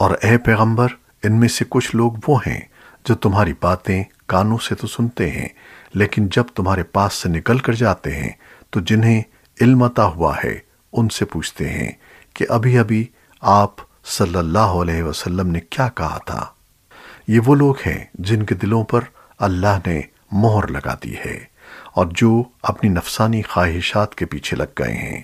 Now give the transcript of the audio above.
اور اے پیغمبر، ان میں سے کچھ لوگ وہ ہیں جو تمہاری باتیں کانوں سے تو سنتے ہیں، لیکن جب تمہارے پاس سے نکل کر جاتے ہیں، تو جنہیں علم عطا ہوا ہے، ان سے پوچھتے ہیں کہ ابھی ابھی آپ صلی اللہ علیہ وسلم نے کیا کہا تھا۔ یہ وہ لوگ ہیں جن کے دلوں پر اللہ نے مہر لگا دی ہے اور جو اپنی نفسانی خواہشات کے پیچھے لگ گئے ہیں۔